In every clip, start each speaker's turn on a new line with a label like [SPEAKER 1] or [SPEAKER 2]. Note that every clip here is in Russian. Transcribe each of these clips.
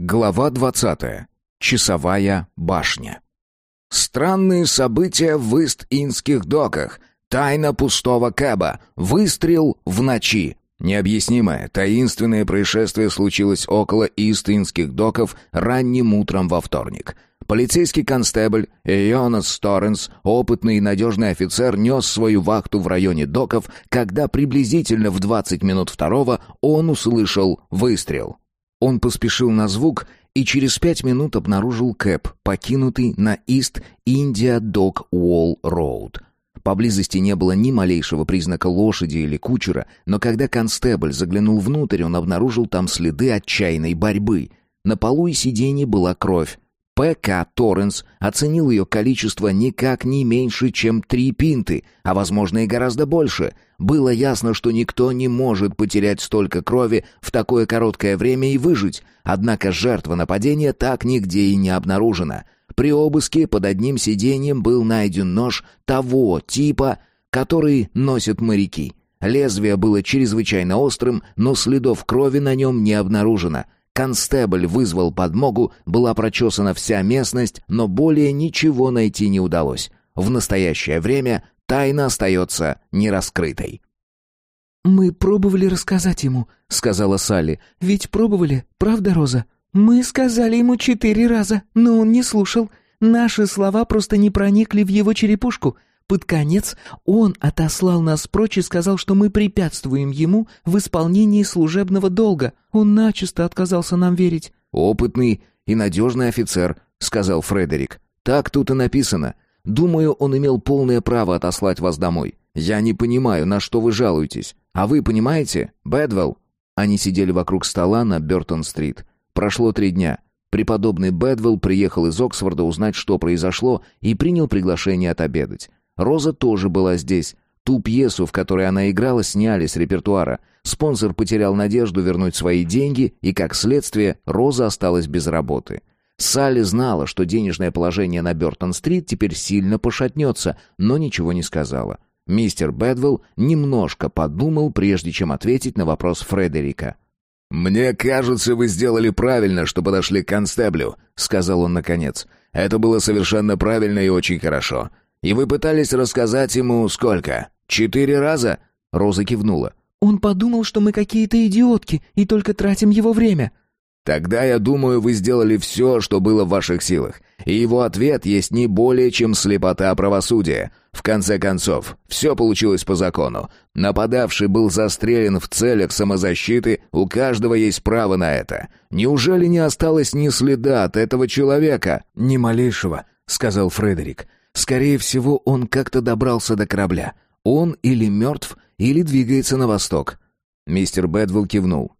[SPEAKER 1] Глава 20. Часовая башня. Странные события в Ист-Инских доках. Тайна пустого кэба. Выстрел в ночи. Необъяснимое, таинственное происшествие случилось около Ист-Инских доков ранним утром во вторник. Полицейский констебль Йонас Сторенс, опытный и надежный офицер, нес свою вахту в районе доков, когда приблизительно в 20 минут второго он услышал выстрел. Он поспешил на звук и через пять минут обнаружил Кэп, покинутый на Ист Индия Док Уолл Роуд. Поблизости не было ни малейшего признака лошади или кучера, но когда констебль заглянул внутрь, он обнаружил там следы отчаянной борьбы. На полу и сиденье была кровь. П.К. Торренс оценил ее количество никак не меньше, чем три пинты, а, возможно, и гораздо больше. Было ясно, что никто не может потерять столько крови в такое короткое время и выжить, однако жертва нападения так нигде и не обнаружена. При обыске под одним сиденьем был найден нож того типа, который носят моряки. Лезвие было чрезвычайно острым, но следов крови на нем не обнаружено — Констебль вызвал подмогу, была прочесана вся местность, но более ничего найти не удалось. В настоящее время тайна остается нераскрытой.
[SPEAKER 2] «Мы пробовали рассказать ему», — сказала Салли. «Ведь пробовали, правда, Роза?» «Мы сказали ему четыре раза, но он не слушал. Наши слова просто не проникли в его черепушку. Под конец он отослал нас прочь и сказал, что мы препятствуем ему в исполнении служебного долга. Он начисто отказался нам верить».
[SPEAKER 1] «Опытный и надежный офицер», — сказал Фредерик. «Так тут и написано. Думаю, он имел полное право отослать вас домой. Я не понимаю, на что вы жалуетесь. А вы понимаете, Бэдвелл?» Они сидели вокруг стола на Бертон-стрит. Прошло три дня. Преподобный Бэдвелл приехал из Оксфорда узнать, что произошло, и принял приглашение отобедать. Роза тоже была здесь. Ту пьесу, в которой она играла, сняли с репертуара. Спонсор потерял надежду вернуть свои деньги, и, как следствие, Роза осталась без работы. Салли знала, что денежное положение на Бертон-стрит теперь сильно пошатнется, но ничего не сказала. Мистер Бэдвелл немножко подумал, прежде чем ответить на вопрос Фредерика.
[SPEAKER 3] «Мне кажется, вы сделали правильно, что подошли к констеблю», — сказал он наконец. «Это было совершенно правильно и очень хорошо. И вы пытались рассказать ему сколько? Четыре раза?» Роза кивнула.
[SPEAKER 2] «Он подумал, что мы какие-то идиотки и только тратим его время».
[SPEAKER 3] «Тогда, я думаю, вы сделали все, что было в ваших силах. И его ответ есть не более, чем слепота правосудия. В конце концов, все получилось по закону. Нападавший был застрелен в целях самозащиты, у каждого есть право на это. Неужели не осталось ни следа от этого человека?»
[SPEAKER 1] «Ни малейшего», — сказал Фредерик. Скорее всего, он как-то добрался до корабля. Он или мертв, или двигается на восток.
[SPEAKER 3] Мистер Бэдвилл кивнул.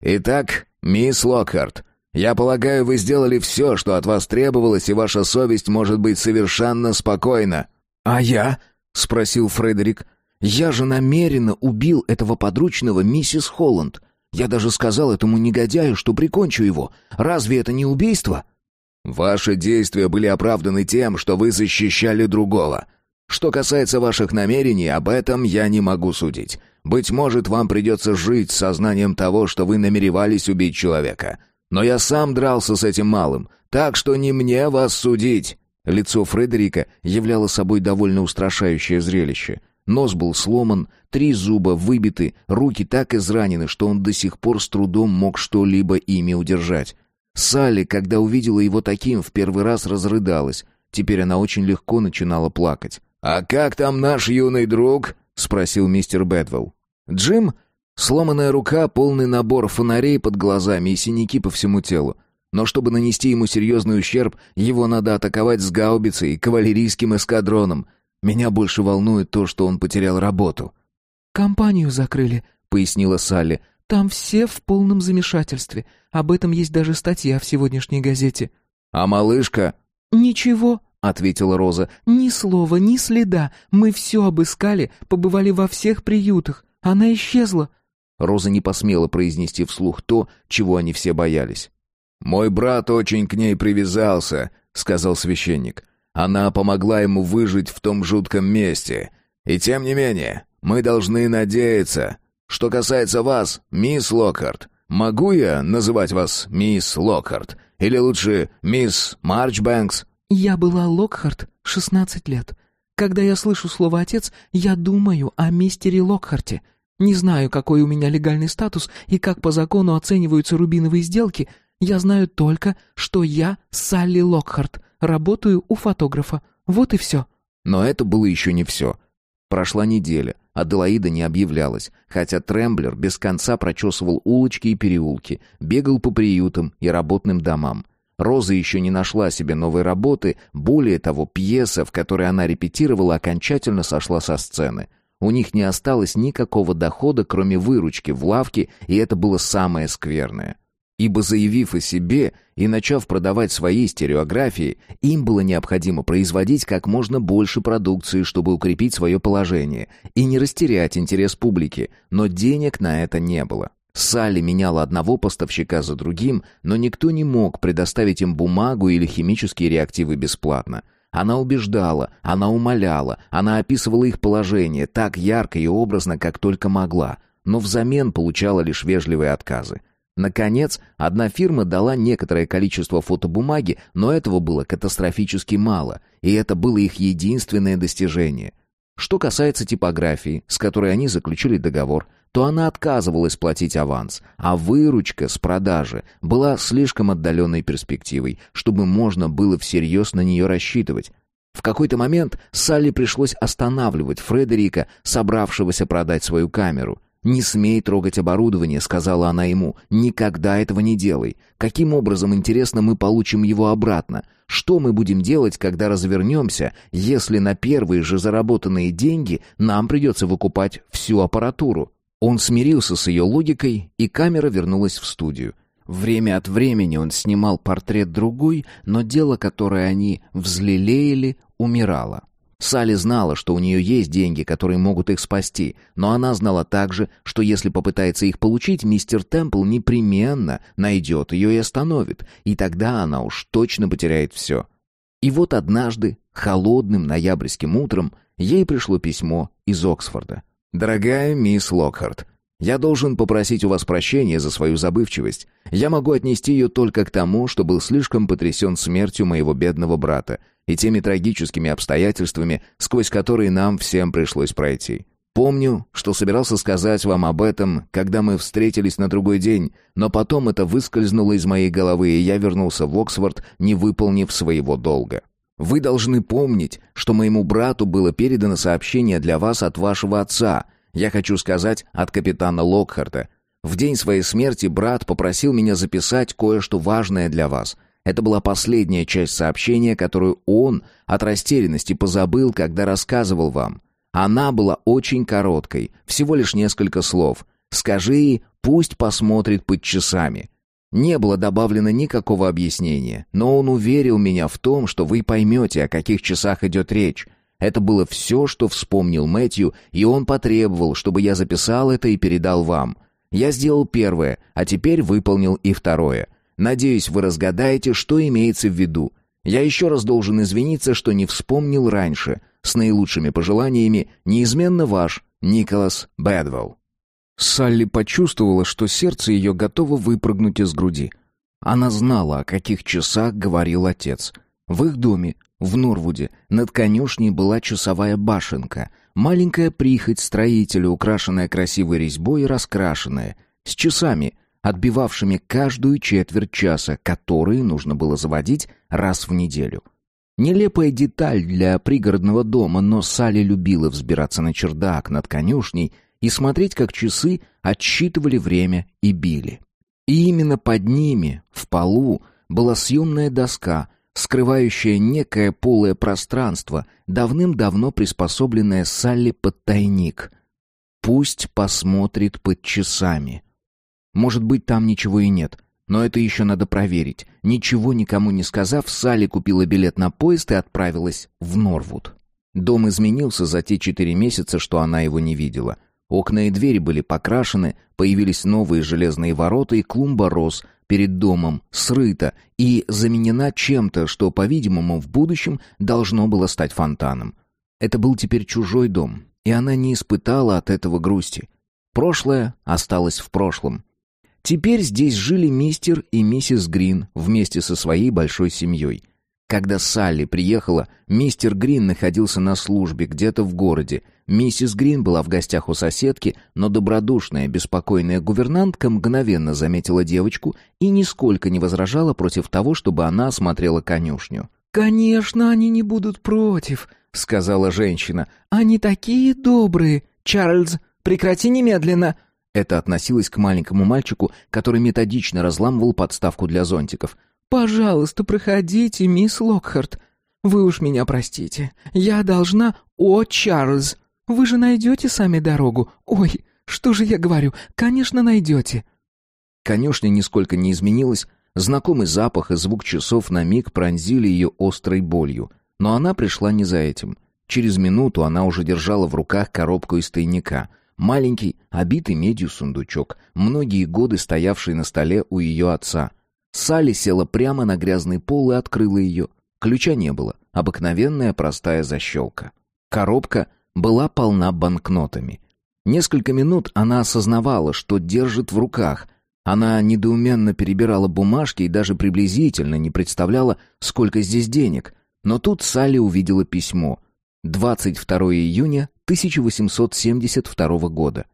[SPEAKER 3] «Итак, мисс Локхарт, я полагаю, вы сделали все, что от вас требовалось, и ваша совесть может быть совершенно спокойна».
[SPEAKER 1] «А я?» — спросил Фредерик. «Я же намеренно убил этого подручного миссис Холланд. Я даже сказал этому негодяю, что прикончу его. Разве это не убийство?»
[SPEAKER 3] Ваши действия были оправданы тем, что вы защищали другого. Что касается ваших намерений, об этом я не могу судить. Быть может, вам придется жить с сознанием того, что вы намеревались убить человека. Но я сам дрался с этим малым, так что не мне вас судить».
[SPEAKER 1] Лицо Фредерика являло собой довольно устрашающее зрелище. Нос был сломан, три зуба выбиты, руки так изранены, что он до сих пор с трудом мог что-либо ими удержать. Салли, когда увидела его таким, в первый раз разрыдалась. Теперь она очень легко начинала плакать.
[SPEAKER 3] «А как там наш юный друг?» — спросил мистер Бэдвелл.
[SPEAKER 1] «Джим?» Сломанная рука, полный набор фонарей под глазами и синяки по всему телу. Но чтобы нанести ему серьезный ущерб, его надо атаковать с гаубицей и кавалерийским эскадроном. Меня больше волнует то, что он потерял работу».
[SPEAKER 2] «Компанию закрыли», — пояснила Салли. Там все в полном замешательстве. Об этом есть даже статья в сегодняшней газете».
[SPEAKER 3] «А малышка?»
[SPEAKER 2] «Ничего», — ответила Роза. «Ни слова, ни следа. Мы все обыскали, побывали во всех приютах. Она исчезла».
[SPEAKER 1] Роза не посмела произнести вслух то, чего они все боялись.
[SPEAKER 3] «Мой брат очень к ней привязался», — сказал священник. «Она помогла ему выжить в том жутком месте. И тем не менее, мы должны надеяться, что касается вас, мисс Локхарт, могу я называть вас мисс Локхарт? Или лучше мисс Марчбэнкс?»
[SPEAKER 2] «Я была Локхарт 16 лет. Когда я слышу слово «отец», я думаю о мистере Локхарте. Не знаю, какой у меня легальный статус и как по закону оцениваются рубиновые сделки. Я знаю только, что я Салли Локхарт, работаю у фотографа. Вот и все».
[SPEAKER 1] Но это было еще не все. Прошла неделя, Аделаида не объявлялась, хотя Тремблер без конца прочесывал улочки и переулки, бегал по приютам и работным домам. Роза еще не нашла себе новой работы, более того, пьеса, в которой она репетировала, окончательно сошла со сцены. У них не осталось никакого дохода, кроме выручки в лавке, и это было самое скверное. Ибо заявив о себе и начав продавать свои стереографии, им было необходимо производить как можно больше продукции, чтобы укрепить свое положение и не растерять интерес публики, но денег на это не было. Салли меняла одного поставщика за другим, но никто не мог предоставить им бумагу или химические реактивы бесплатно. Она убеждала, она умоляла, она описывала их положение так ярко и образно, как только могла, но взамен получала лишь вежливые отказы. Наконец, одна фирма дала некоторое количество фотобумаги, но этого было катастрофически мало, и это было их единственное достижение. Что касается типографии, с которой они заключили договор, то она отказывалась платить аванс, а выручка с продажи была слишком отдаленной перспективой, чтобы можно было всерьез на нее рассчитывать. В какой-то момент Салли пришлось останавливать Фредерика, собравшегося продать свою камеру. «Не смей трогать оборудование», — сказала она ему. «Никогда этого не делай. Каким образом, интересно, мы получим его обратно? Что мы будем делать, когда развернемся, если на первые же заработанные деньги нам придется выкупать всю аппаратуру?» Он смирился с ее логикой, и камера вернулась в студию. Время от времени он снимал портрет другой, но дело, которое они взлелеяли, умирало. Салли знала, что у нее есть деньги, которые могут их спасти, но она знала также, что если попытается их получить, мистер Темпл непременно найдет ее и остановит, и тогда она уж точно потеряет все. И вот однажды, холодным ноябрьским утром, ей пришло письмо из Оксфорда. «Дорогая мисс Локхарт, я должен попросить у вас прощения за свою забывчивость. Я могу отнести ее только к тому, что был слишком потрясен смертью моего бедного брата и теми трагическими обстоятельствами, сквозь которые нам всем пришлось пройти. Помню, что собирался сказать вам об этом, когда мы встретились на другой день, но потом это выскользнуло из моей головы, и я вернулся в Оксфорд, не выполнив своего долга. Вы должны помнить, что моему брату было передано сообщение для вас от вашего отца. Я хочу сказать, от капитана Локхарта. В день своей смерти брат попросил меня записать кое-что важное для вас. Это была последняя часть сообщения, которую он от растерянности позабыл, когда рассказывал вам. Она была очень короткой, всего лишь несколько слов. Скажи ей, пусть посмотрит под часами. Не было добавлено никакого объяснения, но он уверил меня в том, что вы поймете, о каких часах идет речь. Это было все, что вспомнил Мэтью, и он потребовал, чтобы я записал это и передал вам. Я сделал первое, а теперь выполнил и второе. Надеюсь, вы разгадаете, что имеется в виду. Я еще раз должен извиниться, что не вспомнил раньше. С наилучшими пожеланиями, неизменно ваш Николас Бэдвелл. Салли почувствовала, что сердце ее готово выпрыгнуть из груди. Она знала, о каких часах говорил отец. В их доме, в Норвуде, над конюшней была часовая башенка, маленькая прихоть строителя, украшенная красивой резьбой и раскрашенная, с часами, отбивавшими каждую четверть часа, которые нужно было заводить раз в неделю. Нелепая деталь для пригородного дома, но Салли любила взбираться на чердак над конюшней и смотреть, как часы отсчитывали время и били. И именно под ними, в полу, была съемная доска, скрывающая некое полое пространство, давным-давно приспособленное Салли под тайник. Пусть посмотрит под часами. Может быть, там ничего и нет, но это еще надо проверить. Ничего никому не сказав, Салли купила билет на поезд и отправилась в Норвуд. Дом изменился за те четыре месяца, что она его не видела. Окна и двери были покрашены, появились новые железные ворота, и клумба роз перед домом срыта и заменена чем-то, что, по-видимому, в будущем должно было стать фонтаном. Это был теперь чужой дом, и она не испытала от этого грусти. Прошлое осталось в прошлом. Теперь здесь жили мистер и миссис Грин вместе со своей большой семьей. Когда Салли приехала, мистер Грин находился на службе где-то в городе. Миссис Грин была в гостях у соседки, но добродушная, беспокойная гувернантка мгновенно заметила девочку и нисколько не возражала против того, чтобы она осмотрела конюшню.
[SPEAKER 2] «Конечно, они не будут против», — сказала женщина. «Они такие добрые. Чарльз, прекрати немедленно!»
[SPEAKER 1] Это относилось к маленькому мальчику, который методично разламывал подставку для зонтиков.
[SPEAKER 2] «Пожалуйста, проходите, мисс Локхарт. Вы уж меня простите. Я должна... О, Чарльз! Вы же найдете сами дорогу. Ой, что же я говорю? Конечно, найдете».
[SPEAKER 1] Конюшня нисколько не изменилась. Знакомый запах и звук часов на миг пронзили ее острой болью. Но она пришла не за этим. Через минуту она уже держала в руках коробку из тайника — Маленький, обитый медью сундучок, многие годы стоявший на столе у ее отца. Салли села прямо на грязный пол и открыла ее. Ключа не было, обыкновенная простая защелка. Коробка была полна банкнотами. Несколько минут она осознавала, что держит в руках. Она недоуменно перебирала бумажки и даже приблизительно не представляла, сколько здесь денег. Но тут Салли увидела письмо. 22 июня 1872 года.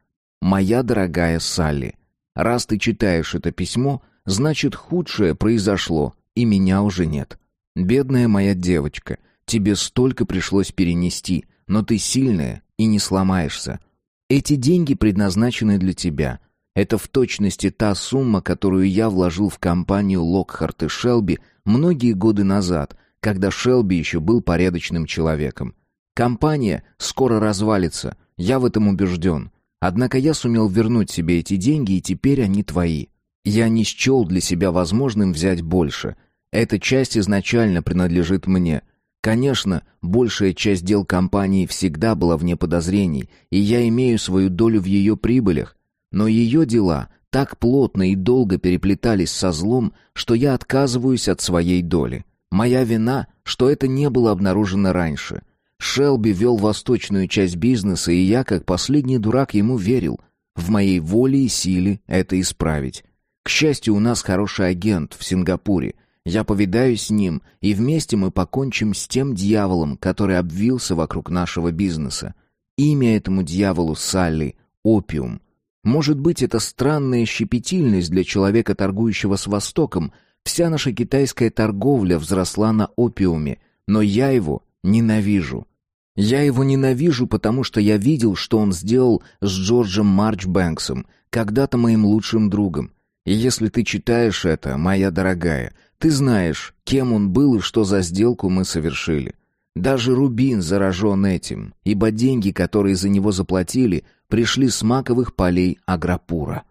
[SPEAKER 1] «Моя дорогая Салли, раз ты читаешь это письмо, значит худшее произошло, и меня уже нет. Бедная моя девочка, тебе столько пришлось перенести, но ты сильная и не сломаешься. Эти деньги предназначены для тебя. Это в точности та сумма, которую я вложил в компанию Локхарт и Шелби многие годы назад, когда Шелби еще был порядочным человеком. Компания скоро развалится, я в этом убежден. Однако я сумел вернуть себе эти деньги, и теперь они твои. Я не счел для себя возможным взять больше. Эта часть изначально принадлежит мне. Конечно, большая часть дел компании всегда была вне подозрений, и я имею свою долю в ее прибылях. Но ее дела так плотно и долго переплетались со злом, что я отказываюсь от своей доли. Моя вина, что это не было обнаружено раньше. Шелби вел восточную часть бизнеса, и я, как последний дурак, ему верил. В моей воле и силе это исправить. К счастью, у нас хороший агент в Сингапуре. Я повидаюсь с ним, и вместе мы покончим с тем дьяволом, который обвился вокруг нашего бизнеса. Имя этому дьяволу Салли — опиум. Может быть, это странная щепетильность для человека, торгующего с Востоком. Вся наша китайская торговля взросла на опиуме, но я его ненавижу. Я его ненавижу, потому что я видел, что он сделал с Джорджем Марчбэнксом, когда-то моим лучшим другом. И если ты читаешь это, моя дорогая, ты знаешь, кем он был и что за сделку мы совершили. Даже Рубин заражен этим, ибо деньги, которые за него заплатили, пришли с маковых полей Аграпура.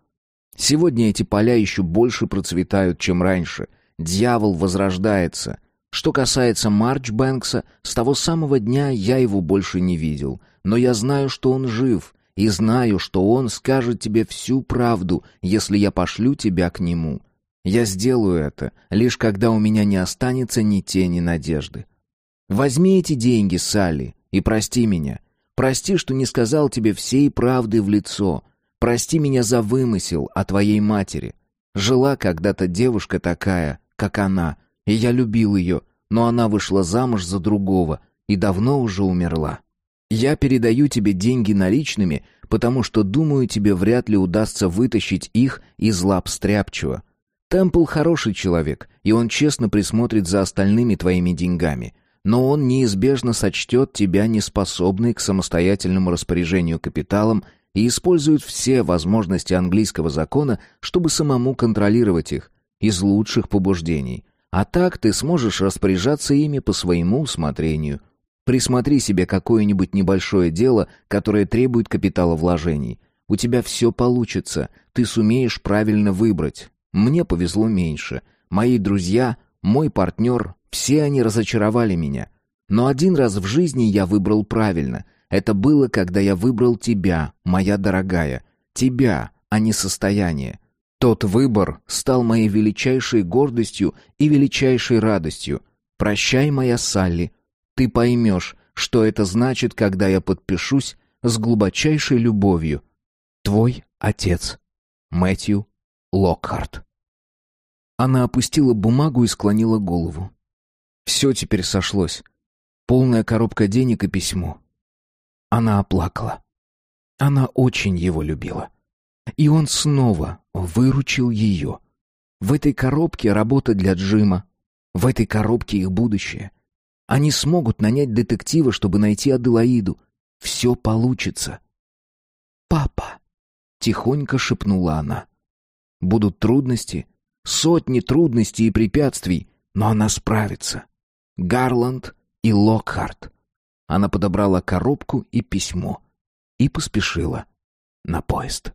[SPEAKER 1] Сегодня эти поля еще больше процветают, чем раньше. Дьявол возрождается — что касается Марчбэнкса, с того самого дня я его больше не видел. Но я знаю, что он жив, и знаю, что он скажет тебе всю правду, если я пошлю тебя к нему. Я сделаю это, лишь когда у меня не останется ни тени надежды. Возьми эти деньги, Салли, и прости меня. Прости, что не сказал тебе всей правды в лицо. Прости меня за вымысел о твоей матери. Жила когда-то девушка такая, как она — и я любил ее, но она вышла замуж за другого и давно уже умерла. Я передаю тебе деньги наличными, потому что думаю, тебе вряд ли удастся вытащить их из лап стряпчего. Темпл хороший человек, и он честно присмотрит за остальными твоими деньгами, но он неизбежно сочтет тебя неспособной к самостоятельному распоряжению капиталом и использует все возможности английского закона, чтобы самому контролировать их, из лучших побуждений. А так ты сможешь распоряжаться ими по своему усмотрению. Присмотри себе какое-нибудь небольшое дело, которое требует капитала вложений. У тебя все получится, ты сумеешь правильно выбрать. Мне повезло меньше. Мои друзья, мой партнер, все они разочаровали меня. Но один раз в жизни я выбрал правильно. Это было, когда я выбрал тебя, моя дорогая. Тебя, а не состояние. Тот выбор стал моей величайшей гордостью и величайшей радостью. Прощай, моя Салли. Ты поймешь, что это значит, когда я подпишусь с глубочайшей любовью. Твой отец. Мэтью Локхарт.
[SPEAKER 2] Она опустила бумагу и склонила голову. Все теперь сошлось. Полная коробка денег и письмо. Она оплакала. Она очень его любила. И он снова выручил ее. В этой коробке работа для Джима. В этой коробке их будущее. Они смогут нанять детектива, чтобы найти Аделаиду. Все получится. «Папа!» — тихонько шепнула она. «Будут трудности, сотни трудностей и препятствий, но она справится. Гарланд и Локхарт». Она подобрала коробку и письмо и поспешила на поезд.